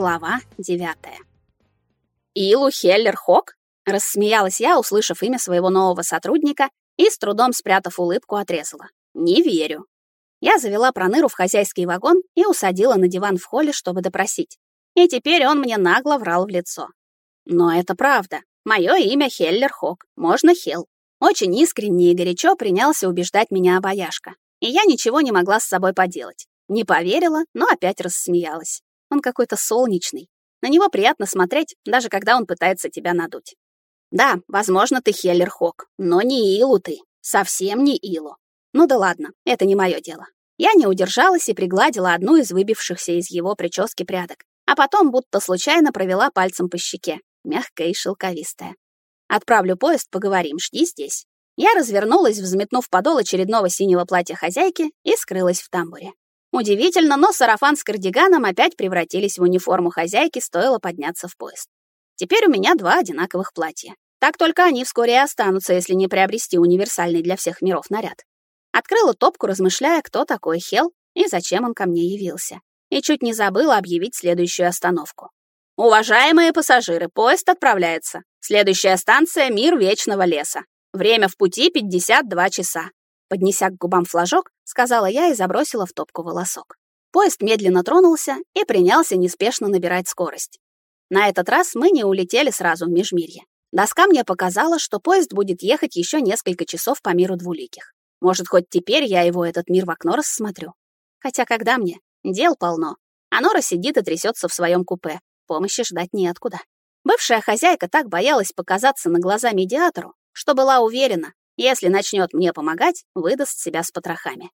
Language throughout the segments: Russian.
Глава девятая. «Илу Хеллер Хок?» — рассмеялась я, услышав имя своего нового сотрудника и, с трудом спрятав улыбку, отрезала. «Не верю». Я завела Проныру в хозяйский вагон и усадила на диван в холле, чтобы допросить. И теперь он мне нагло врал в лицо. Но это правда. Мое имя Хеллер Хок, можно Хел. Очень искренне и горячо принялся убеждать меня обаяшка. И я ничего не могла с собой поделать. Не поверила, но опять рассмеялась. Он какой-то солнечный. На него приятно смотреть, даже когда он пытается тебя надуть. Да, возможно, ты Хеллер Хок, но не Илу ты. Совсем не Илу. Ну да ладно, это не мое дело. Я не удержалась и пригладила одну из выбившихся из его прически прядок, а потом будто случайно провела пальцем по щеке, мягкая и шелковистая. Отправлю поезд, поговорим, жди здесь. Я развернулась, взметнув подол очередного синего платья хозяйки и скрылась в тамбуре. Удивительно, но сарафан с кардиганом опять превратились в униформу хозяйки, стоило подняться в поезд. Теперь у меня два одинаковых платья. Так только они вскоре и останутся, если не приобрести универсальный для всех миров наряд. Открыла топку, размышляя, кто такой Хел и зачем он ко мне явился. И чуть не забыла объявить следующую остановку. Уважаемые пассажиры, поезд отправляется. Следующая станция Мир Вечного леса. Время в пути 52 часа. Поднеся к губам флажок, сказала я и забросила в топку волосок. Поезд медленно тронулся и принялся неспешно набирать скорость. На этот раз мы не улетели сразу в Межмирье. Доска мне показала, что поезд будет ехать еще несколько часов по миру двуликих. Может, хоть теперь я его этот мир в окно рассмотрю. Хотя когда мне? Дел полно. Анора сидит и трясется в своем купе. Помощи ждать неоткуда. Бывшая хозяйка так боялась показаться на глаза медиатору, что была уверена, если начнет мне помогать, выдаст себя с потрохами.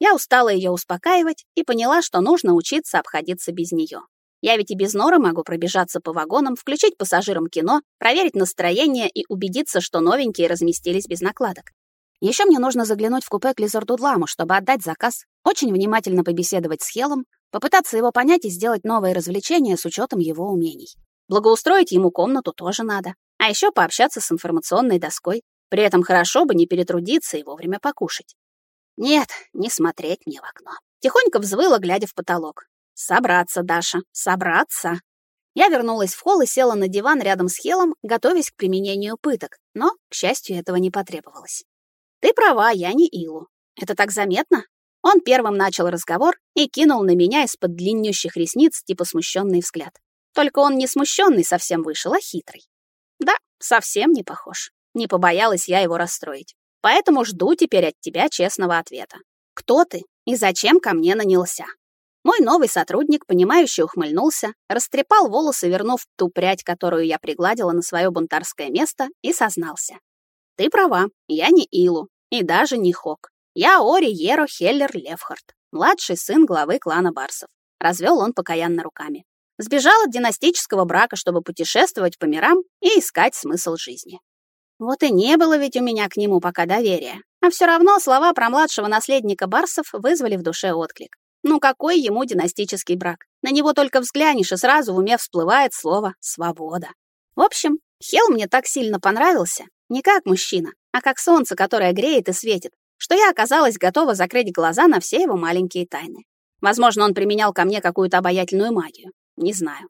Я устала ее успокаивать и поняла, что нужно учиться обходиться без нее. Я ведь и без норы могу пробежаться по вагонам, включить пассажирам кино, проверить настроение и убедиться, что новенькие разместились без накладок. Еще мне нужно заглянуть в купе к Лизардудламу, чтобы отдать заказ, очень внимательно побеседовать с Хелом, попытаться его понять и сделать новые развлечения с учетом его умений. Благоустроить ему комнату тоже надо. А еще пообщаться с информационной доской, при этом хорошо бы не перетрудиться и вовремя покушать. Нет, не смотреть мне в окно. Тихонько взвыла, глядя в потолок. Собраться, Даша, собраться. Я вернулась в холл и села на диван рядом с Хелом, готовясь к применению пыток, но, к счастью, этого не потребовалось. Ты права, я не Илу. Это так заметно? Он первым начал разговор и кинул на меня из-под длиннющих ресниц типа смущенный взгляд. Только он не смущенный совсем вышел, а хитрый. Да, совсем не похож. Не побоялась я его расстроить. Поэтому жду теперь от тебя честного ответа. Кто ты и зачем ко мне нанялся? Мой новый сотрудник, понимающе ухмыльнулся, растрепал волосы, вернув ту прядь, которую я пригладила на свое бунтарское место, и сознался. Ты права, я не Илу, и даже не Хок. Я Ори Еро Хеллер Левхард, младший сын главы клана Барсов. Развел он покаянно руками. Сбежал от династического брака, чтобы путешествовать по мирам и искать смысл жизни. Вот и не было ведь у меня к нему пока доверия. А все равно слова про младшего наследника Барсов вызвали в душе отклик. Ну какой ему династический брак? На него только взглянешь, и сразу в уме всплывает слово «свобода». В общем, Хел мне так сильно понравился, не как мужчина, а как солнце, которое греет и светит, что я оказалась готова закрыть глаза на все его маленькие тайны. Возможно, он применял ко мне какую-то обаятельную магию. Не знаю.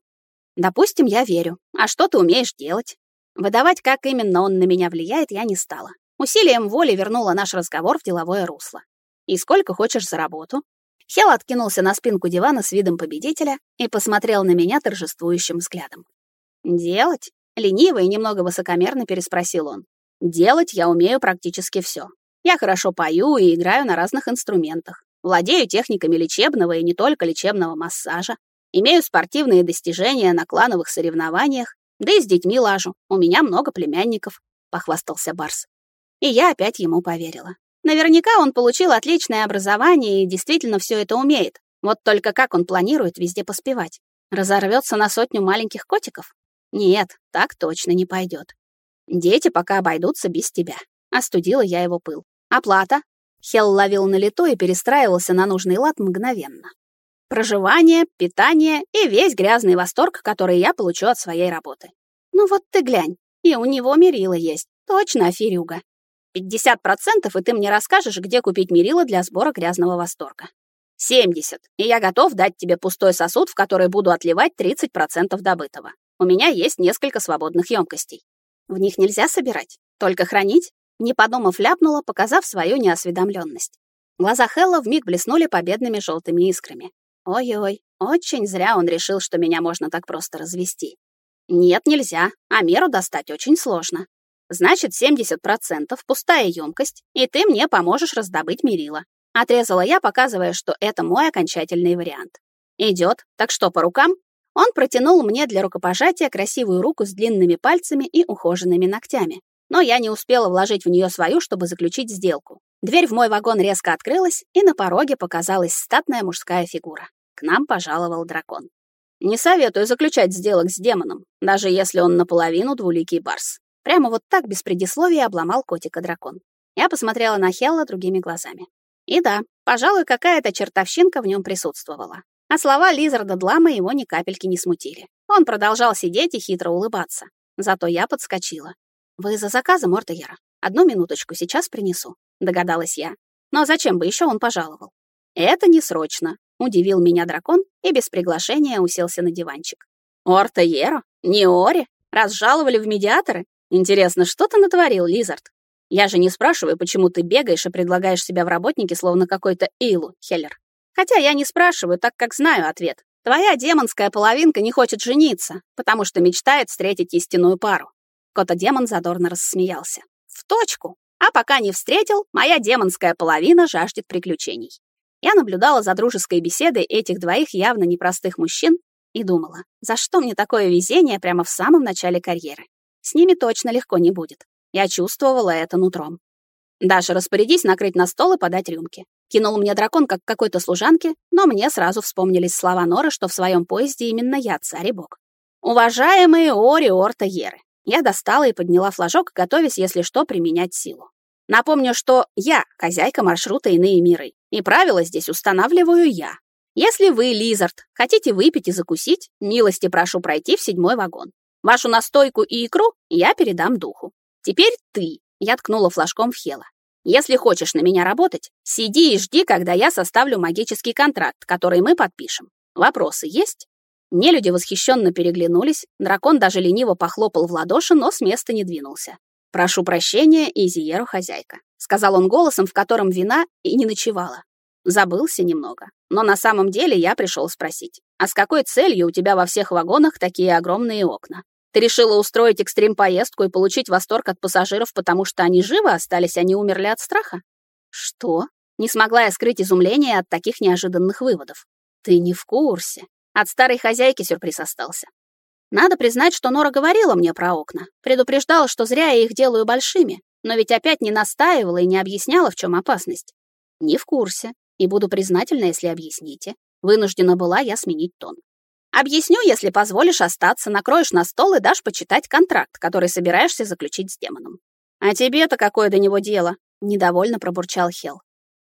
Допустим, я верю. А что ты умеешь делать? Выдавать, как именно он на меня влияет, я не стала. Усилием воли вернула наш разговор в деловое русло. «И сколько хочешь за работу?» Хел откинулся на спинку дивана с видом победителя и посмотрел на меня торжествующим взглядом. «Делать?» — лениво и немного высокомерно переспросил он. «Делать я умею практически все. Я хорошо пою и играю на разных инструментах. Владею техниками лечебного и не только лечебного массажа. Имею спортивные достижения на клановых соревнованиях да и с детьми лажу. У меня много племянников», — похвастался Барс. И я опять ему поверила. Наверняка он получил отличное образование и действительно все это умеет. Вот только как он планирует везде поспевать? Разорвется на сотню маленьких котиков? Нет, так точно не пойдет. Дети пока обойдутся без тебя. Остудила я его пыл. Оплата? Хелл ловил на лету и перестраивался на нужный лад мгновенно. Проживание, питание и весь грязный восторг, который я получу от своей работы. Ну вот ты глянь, и у него мерила есть. Точно, аферюга. 50% и ты мне расскажешь, где купить мерила для сбора грязного восторга. 70, и я готов дать тебе пустой сосуд, в который буду отливать 30% добытого. У меня есть несколько свободных емкостей. В них нельзя собирать, только хранить? Не подумав, ляпнула, показав свою неосведомленность. Глаза Хелла вмиг блеснули победными желтыми искрами. Ой-ой, очень зря он решил, что меня можно так просто развести. Нет, нельзя, а меру достать очень сложно. Значит, 70% пустая емкость, и ты мне поможешь раздобыть мерила. Отрезала я, показывая, что это мой окончательный вариант. Идет. Так что, по рукам? Он протянул мне для рукопожатия красивую руку с длинными пальцами и ухоженными ногтями. Но я не успела вложить в нее свою, чтобы заключить сделку. Дверь в мой вагон резко открылась, и на пороге показалась статная мужская фигура. К нам пожаловал дракон. Не советую заключать сделок с демоном, даже если он наполовину двуликий барс. Прямо вот так без предисловия обломал котика дракон. Я посмотрела на Хелла другими глазами. И да, пожалуй, какая-то чертовщинка в нем присутствовала. А слова Лизарда Длама его ни капельки не смутили. Он продолжал сидеть и хитро улыбаться. Зато я подскочила. «Вы за заказом, Ортегера? Одну минуточку, сейчас принесу», — догадалась я. Но зачем бы еще он пожаловал? «Это не срочно», — удивил меня дракон и без приглашения уселся на диванчик. «Ортегера? Не Ори? Разжаловали в медиаторы? Интересно, что ты натворил, Лизард?» Я же не спрашиваю, почему ты бегаешь и предлагаешь себя в работники, словно какой-то Эйлу, Хеллер. Хотя я не спрашиваю, так как знаю ответ. Твоя демонская половинка не хочет жениться, потому что мечтает встретить истинную пару. Кота-демон задорно рассмеялся. В точку. А пока не встретил, моя демонская половина жаждет приключений. Я наблюдала за дружеской беседой этих двоих явно непростых мужчин и думала, за что мне такое везение прямо в самом начале карьеры? С ними точно легко не будет. Я чувствовала это нутром. «Даша, распорядись накрыть на стол и подать рюмки». Кинул мне дракон, как какой-то служанке, но мне сразу вспомнились слова Норы, что в своем поезде именно я царь и бог. «Уважаемые Ори Орта Еры, я достала и подняла флажок, готовясь, если что, применять силу. Напомню, что я хозяйка маршрута «Иные миры», и правила здесь устанавливаю я. Если вы, Лизард, хотите выпить и закусить, милости прошу пройти в седьмой вагон. Вашу настойку и икру я передам духу. Теперь ты. Я ткнула флажком в Хела. Если хочешь на меня работать, сиди и жди, когда я составлю магический контракт, который мы подпишем. Вопросы есть? Нелюди восхищенно переглянулись, дракон даже лениво похлопал в ладоши, но с места не двинулся. «Прошу прощения, Изиеру хозяйка», — сказал он голосом, в котором вина и не ночевала. Забылся немного. Но на самом деле я пришел спросить, а с какой целью у тебя во всех вагонах такие огромные окна? Ты решила устроить экстрим-поездку и получить восторг от пассажиров, потому что они живы остались, а не умерли от страха? Что? Не смогла я скрыть изумление от таких неожиданных выводов. Ты не в курсе. От старой хозяйки сюрприз остался. Надо признать, что Нора говорила мне про окна. Предупреждала, что зря я их делаю большими, но ведь опять не настаивала и не объясняла, в чем опасность. Не в курсе. И буду признательна, если объясните. Вынуждена была я сменить тон. Объясню, если позволишь остаться, накроешь на стол и дашь почитать контракт, который собираешься заключить с демоном. А тебе-то какое до него дело? Недовольно пробурчал Хел.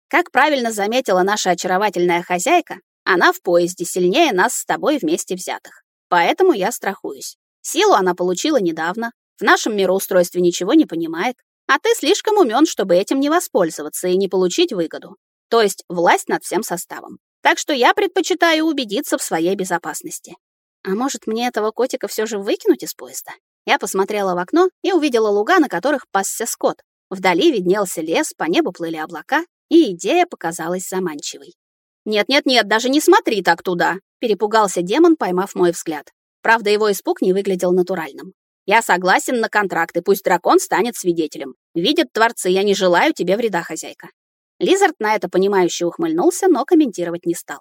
Как правильно заметила наша очаровательная хозяйка, она в поезде сильнее нас с тобой вместе взятых. Поэтому я страхуюсь. Силу она получила недавно, в нашем мироустройстве ничего не понимает, а ты слишком умен, чтобы этим не воспользоваться и не получить выгоду. То есть власть над всем составом. Так что я предпочитаю убедиться в своей безопасности. А может, мне этого котика все же выкинуть из поезда? Я посмотрела в окно и увидела луга, на которых пасся скот. Вдали виднелся лес, по небу плыли облака, и идея показалась заманчивой. «Нет-нет-нет, даже не смотри так туда!» — перепугался демон, поймав мой взгляд. Правда, его испуг не выглядел натуральным. «Я согласен на контракт, и пусть дракон станет свидетелем. Видят творцы, я не желаю тебе вреда, хозяйка. Лизард на это понимающе ухмыльнулся, но комментировать не стал.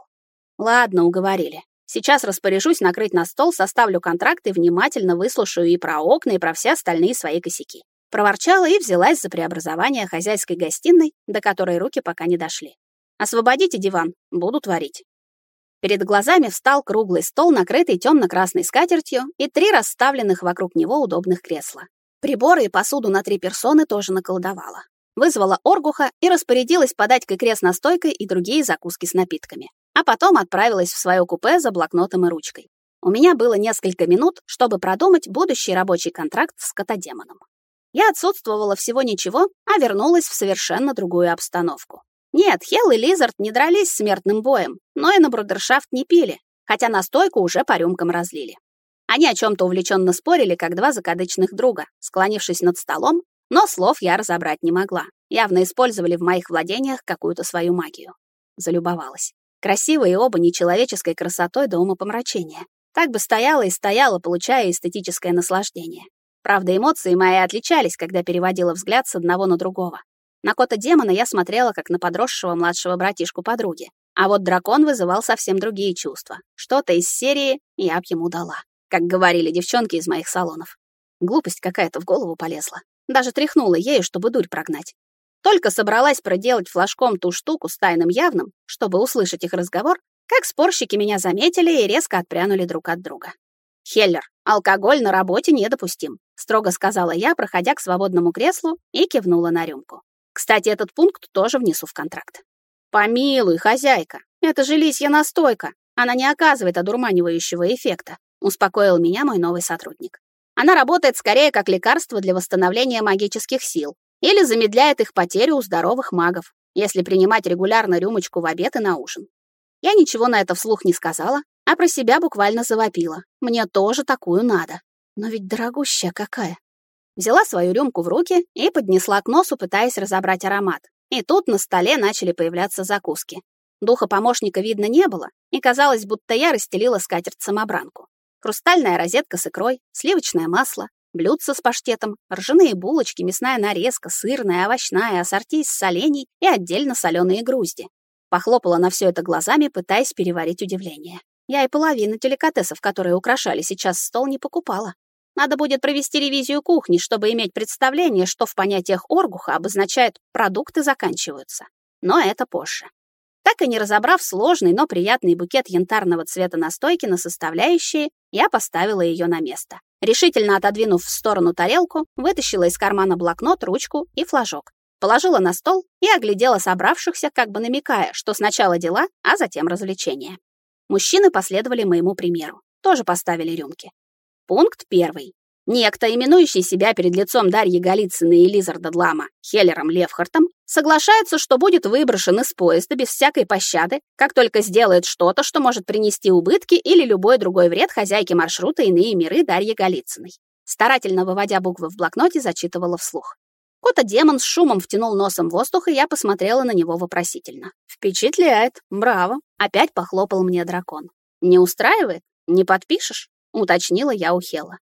Ладно, уговорили. Сейчас распоряжусь накрыть на стол, составлю контракт и внимательно выслушаю и про окна, и про все остальные свои косяки. Проворчала и взялась за преобразование хозяйской гостиной, до которой руки пока не дошли. «Освободите диван, буду творить». Перед глазами встал круглый стол, накрытый темно-красной скатертью, и три расставленных вокруг него удобных кресла. Приборы и посуду на три персоны тоже наколдовала вызвала Оргуха и распорядилась подать к икре с настойкой и другие закуски с напитками. А потом отправилась в свое купе за блокнотом и ручкой. У меня было несколько минут, чтобы продумать будущий рабочий контракт с котодемоном. Я отсутствовала всего ничего, а вернулась в совершенно другую обстановку. Нет, Хелл и Лизард не дрались смертным боем, но и на брудершафт не пили, хотя настойку уже по рюмкам разлили. Они о чем-то увлеченно спорили, как два закадычных друга, склонившись над столом, но слов я разобрать не могла. Явно использовали в моих владениях какую-то свою магию. Залюбовалась. Красивые оба нечеловеческой красотой до умопомрачения. Так бы стояла и стояла, получая эстетическое наслаждение. Правда, эмоции мои отличались, когда переводила взгляд с одного на другого. На кота демона я смотрела, как на подросшего младшего братишку подруги. А вот дракон вызывал совсем другие чувства. Что-то из серии я б ему дала как говорили девчонки из моих салонов. Глупость какая-то в голову полезла. Даже тряхнула ею, чтобы дурь прогнать. Только собралась проделать флажком ту штуку с тайным явным, чтобы услышать их разговор, как спорщики меня заметили и резко отпрянули друг от друга. «Хеллер, алкоголь на работе недопустим», строго сказала я, проходя к свободному креслу и кивнула на рюмку. Кстати, этот пункт тоже внесу в контракт. «Помилуй, хозяйка, это же лисья настойка. Она не оказывает одурманивающего эффекта успокоил меня мой новый сотрудник. Она работает скорее как лекарство для восстановления магических сил или замедляет их потерю у здоровых магов, если принимать регулярно рюмочку в обед и на ужин. Я ничего на это вслух не сказала, а про себя буквально завопила. Мне тоже такую надо. Но ведь дорогущая какая. Взяла свою рюмку в руки и поднесла к носу, пытаясь разобрать аромат. И тут на столе начали появляться закуски. Духа помощника видно не было, и казалось, будто я расстелила скатерть-самобранку хрустальная розетка с икрой, сливочное масло, блюдце с паштетом, ржаные булочки, мясная нарезка, сырная, овощная, ассорти из солений и отдельно соленые грузди. Похлопала на все это глазами, пытаясь переварить удивление. Я и половину деликатесов, которые украшали сейчас стол, не покупала. Надо будет провести ревизию кухни, чтобы иметь представление, что в понятиях Оргуха обозначает «продукты заканчиваются». Но это позже. Так и не разобрав сложный, но приятный букет янтарного цвета настойки на составляющие, я поставила ее на место. Решительно отодвинув в сторону тарелку, вытащила из кармана блокнот, ручку и флажок. Положила на стол и оглядела собравшихся, как бы намекая, что сначала дела, а затем развлечения. Мужчины последовали моему примеру. Тоже поставили рюмки. Пункт первый. Некто, именующий себя перед лицом Дарьи Голицыной и Лизарда Длама Хеллером Левхартом, соглашается, что будет выброшен из поезда без всякой пощады, как только сделает что-то, что может принести убытки или любой другой вред хозяйке маршрута «Иные миры» Дарьи Голицыной. Старательно выводя буквы в блокноте, зачитывала вслух. Кота-демон с шумом втянул носом воздух, и я посмотрела на него вопросительно. «Впечатляет. Браво!» Опять похлопал мне дракон. «Не устраивает? Не подпишешь?» — уточнила я у Хела.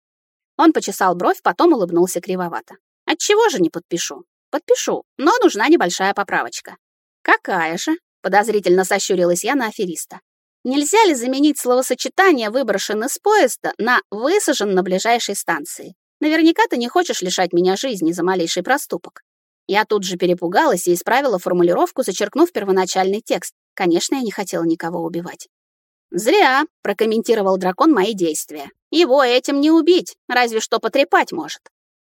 Он почесал бровь, потом улыбнулся кривовато. Отчего же не подпишу? Подпишу, но нужна небольшая поправочка. Какая же? Подозрительно сощурилась я на афериста. Нельзя ли заменить словосочетание «выброшен из поезда» на «высажен на ближайшей станции»? Наверняка ты не хочешь лишать меня жизни за малейший проступок. Я тут же перепугалась и исправила формулировку, зачеркнув первоначальный текст. Конечно, я не хотела никого убивать. «Зря», — прокомментировал дракон мои действия. «Его этим не убить, разве что потрепать может».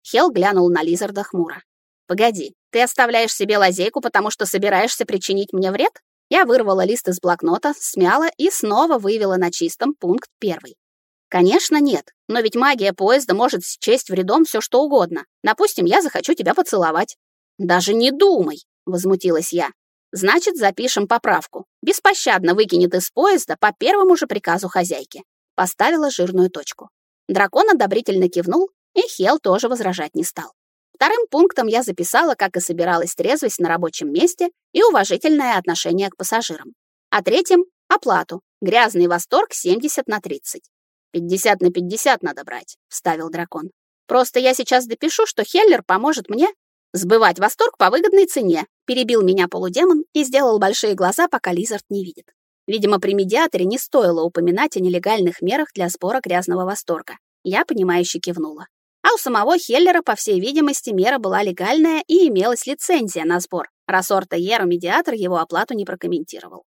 Хел глянул на Лизарда хмуро. «Погоди, ты оставляешь себе лазейку, потому что собираешься причинить мне вред?» Я вырвала лист из блокнота, смяла и снова вывела на чистом пункт первый. Конечно, нет, но ведь магия поезда может счесть вредом все что угодно. Допустим, я захочу тебя поцеловать. Даже не думай, возмутилась я. Значит, запишем поправку. Беспощадно выкинет из поезда по первому же приказу хозяйки. Поставила жирную точку. Дракон одобрительно кивнул, и Хел тоже возражать не стал. Вторым пунктом я записала, как и собиралась трезвость на рабочем месте и уважительное отношение к пассажирам. А третьим — оплату. Грязный восторг 70 на 30. 50 на 50 надо брать, вставил дракон. Просто я сейчас допишу, что Хеллер поможет мне Сбывать восторг по выгодной цене, перебил меня полудемон и сделал большие глаза, пока Лизард не видит. Видимо, при медиаторе не стоило упоминать о нелегальных мерах для сбора грязного восторга. Я, понимающе кивнула. А у самого Хеллера, по всей видимости, мера была легальная и имелась лицензия на сбор, раз Орта-Ера-медиатор его оплату не прокомментировал.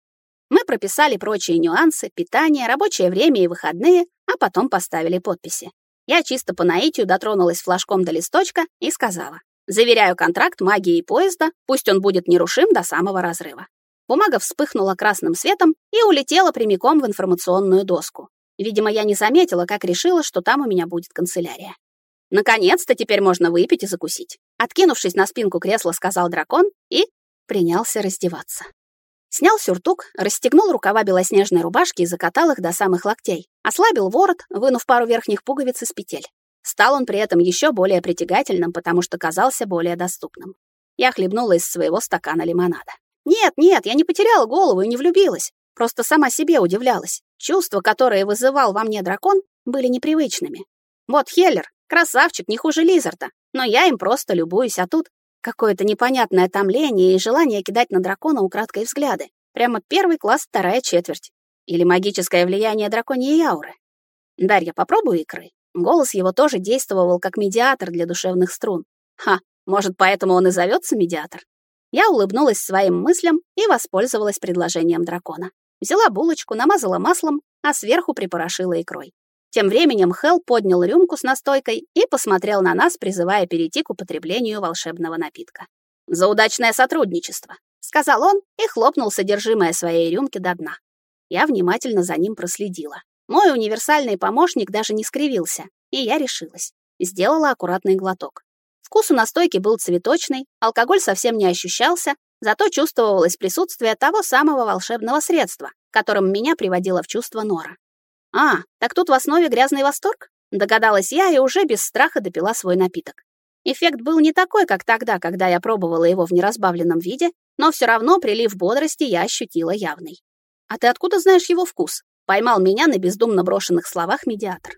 Мы прописали прочие нюансы, питание, рабочее время и выходные, а потом поставили подписи. Я чисто по наитию дотронулась флажком до листочка и сказала. Заверяю контракт магией поезда, пусть он будет нерушим до самого разрыва. Бумага вспыхнула красным светом и улетела прямиком в информационную доску. Видимо, я не заметила, как решила, что там у меня будет канцелярия. Наконец-то теперь можно выпить и закусить. Откинувшись на спинку кресла, сказал дракон и принялся раздеваться. Снял сюртук, расстегнул рукава белоснежной рубашки и закатал их до самых локтей. Ослабил ворот, вынув пару верхних пуговиц из петель. Стал он при этом еще более притягательным, потому что казался более доступным. Я хлебнула из своего стакана лимонада. Нет, нет, я не потеряла голову и не влюбилась. Просто сама себе удивлялась. Чувства, которые вызывал во мне дракон, были непривычными. Вот Хеллер, красавчик, не хуже Лизарда, но я им просто любуюсь, а тут Какое-то непонятное томление и желание кидать на дракона украдкой взгляды. Прямо первый класс, вторая четверть. Или магическое влияние драконьей ауры. Дарья, попробуй икры. Голос его тоже действовал как медиатор для душевных струн. Ха, может, поэтому он и зовется медиатор? Я улыбнулась своим мыслям и воспользовалась предложением дракона. Взяла булочку, намазала маслом, а сверху припорошила икрой. Тем временем Хел поднял рюмку с настойкой и посмотрел на нас, призывая перейти к употреблению волшебного напитка. «За удачное сотрудничество», — сказал он и хлопнул содержимое своей рюмки до дна. Я внимательно за ним проследила. Мой универсальный помощник даже не скривился, и я решилась. Сделала аккуратный глоток. Вкус у настойки был цветочный, алкоголь совсем не ощущался, зато чувствовалось присутствие того самого волшебного средства, которым меня приводило в чувство Нора. А, так тут в основе грязный восторг? Догадалась я и уже без страха допила свой напиток. Эффект был не такой, как тогда, когда я пробовала его в неразбавленном виде, но все равно прилив бодрости я ощутила явный. «А ты откуда знаешь его вкус?» Поймал меня на бездумно брошенных словах медиатор.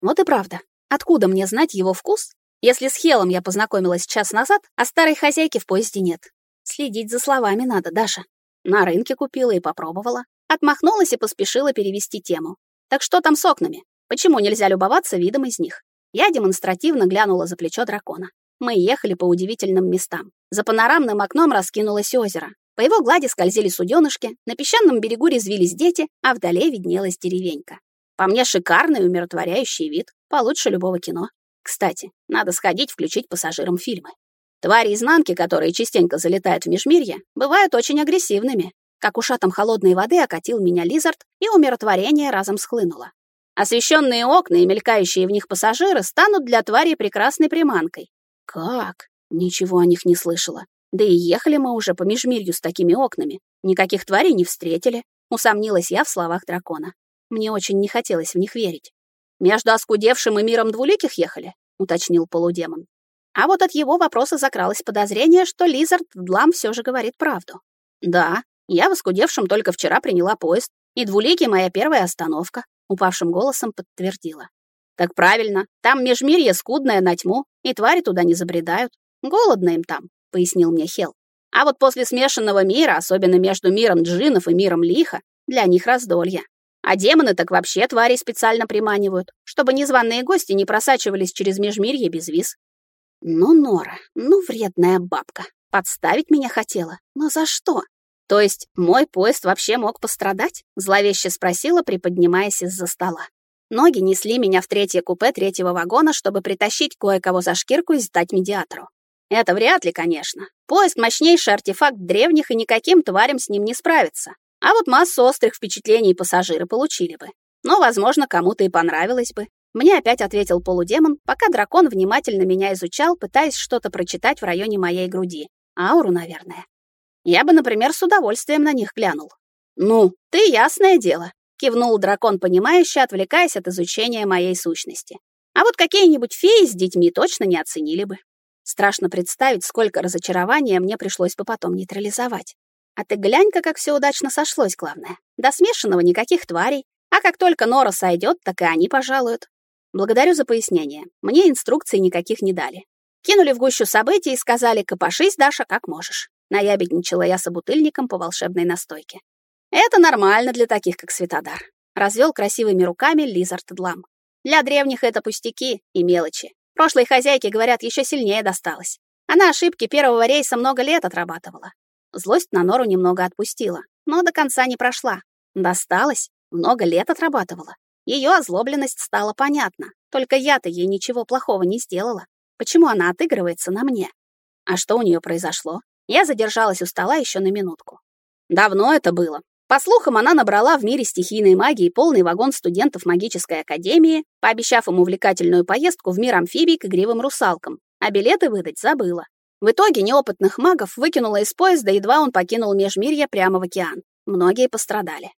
Вот и правда. Откуда мне знать его вкус, если с Хелом я познакомилась час назад, а старой хозяйки в поезде нет? Следить за словами надо, Даша. На рынке купила и попробовала. Отмахнулась и поспешила перевести тему. Так что там с окнами? Почему нельзя любоваться видом из них? Я демонстративно глянула за плечо дракона. Мы ехали по удивительным местам. За панорамным окном раскинулось озеро. По его глади скользили суденышки, на песчаном берегу резвились дети, а вдали виднелась деревенька. По мне шикарный умиротворяющий вид, получше любого кино. Кстати, надо сходить включить пассажирам фильмы. Твари изнанки, которые частенько залетают в межмирье, бывают очень агрессивными, как ушатом холодной воды окатил меня Лизард, и умиротворение разом схлынуло. Освещенные окна и мелькающие в них пассажиры станут для твари прекрасной приманкой. Как? Ничего о них не слышала. Да и ехали мы уже по межмирью с такими окнами. Никаких тварей не встретили. Усомнилась я в словах дракона. Мне очень не хотелось в них верить. «Между оскудевшим и миром двуликих ехали?» — уточнил полудемон. А вот от его вопроса закралось подозрение, что Лизард Длам все же говорит правду. «Да, я в оскудевшем только вчера приняла поезд, и двуликий моя первая остановка, упавшим голосом подтвердила. Так правильно, там межмирье скудное на тьму, и твари туда не забредают. Голодно им там, пояснил мне Хел. А вот после смешанного мира, особенно между миром джинов и миром лиха, для них раздолье. А демоны так вообще твари специально приманивают, чтобы незваные гости не просачивались через межмирье без виз. Ну, Нора, ну вредная бабка. Подставить меня хотела. Но за что? То есть мой поезд вообще мог пострадать? Зловеще спросила, приподнимаясь из-за стола. Ноги несли меня в третье купе третьего вагона, чтобы притащить кое-кого за шкирку и сдать медиатору. Это вряд ли, конечно. Поезд — мощнейший артефакт древних, и никаким тварям с ним не справится. А вот массу острых впечатлений пассажиры получили бы. Но, возможно, кому-то и понравилось бы. Мне опять ответил полудемон, пока дракон внимательно меня изучал, пытаясь что-то прочитать в районе моей груди. Ауру, наверное. Я бы, например, с удовольствием на них глянул. «Ну, ты ясное дело», — кивнул дракон, понимающе, отвлекаясь от изучения моей сущности. «А вот какие-нибудь феи с детьми точно не оценили бы. Страшно представить, сколько разочарования мне пришлось бы потом нейтрализовать. А ты глянь-ка, как все удачно сошлось, главное. До смешанного никаких тварей, а как только Нора сойдет, так и они пожалуют. Благодарю за пояснение. Мне инструкций никаких не дали. Кинули в гущу событий и сказали «копошись, Даша, как можешь». Наябедничала я собутыльником по волшебной настойке. Это нормально для таких, как Светодар. Развел красивыми руками Лизард Длам. Для древних это пустяки и мелочи. Прошлой хозяйке, говорят, еще сильнее досталось. Она ошибки первого рейса много лет отрабатывала. Злость на Нору немного отпустила, но до конца не прошла. Досталось, много лет отрабатывала. Ее озлобленность стала понятна. Только я-то ей ничего плохого не сделала. Почему она отыгрывается на мне? А что у нее произошло? Я задержалась у стола еще на минутку. Давно это было. По слухам, она набрала в мире стихийной магии полный вагон студентов магической академии, пообещав им увлекательную поездку в мир амфибий к игривым русалкам, а билеты выдать забыла. В итоге неопытных магов выкинуло из поезда, едва он покинул межмирье прямо в океан. Многие пострадали.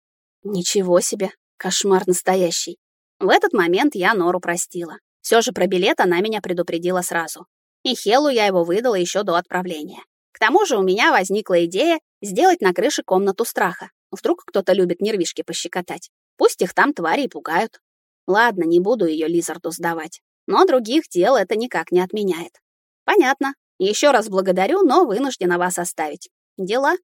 Ничего себе, кошмар настоящий. В этот момент я Нору простила. Все же про билет она меня предупредила сразу. И Хелу я его выдала еще до отправления. К тому же у меня возникла идея сделать на крыше комнату страха. Вдруг кто-то любит нервишки пощекотать. Пусть их там твари пугают. Ладно, не буду ее Лизарду сдавать. Но других дел это никак не отменяет. Понятно. Еще раз благодарю, но вынуждена вас оставить. Дела.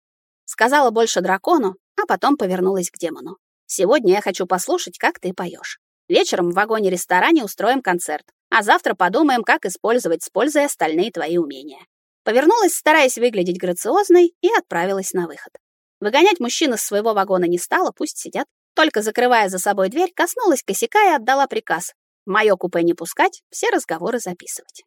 Сказала больше дракону, а потом повернулась к демону. Сегодня я хочу послушать, как ты поешь. Вечером в вагоне-ресторане устроим концерт, а завтра подумаем, как использовать с пользой остальные твои умения. Повернулась, стараясь выглядеть грациозной, и отправилась на выход. Выгонять мужчин из своего вагона не стала, пусть сидят. Только закрывая за собой дверь, коснулась косяка и отдала приказ. В моё купе не пускать, все разговоры записывать.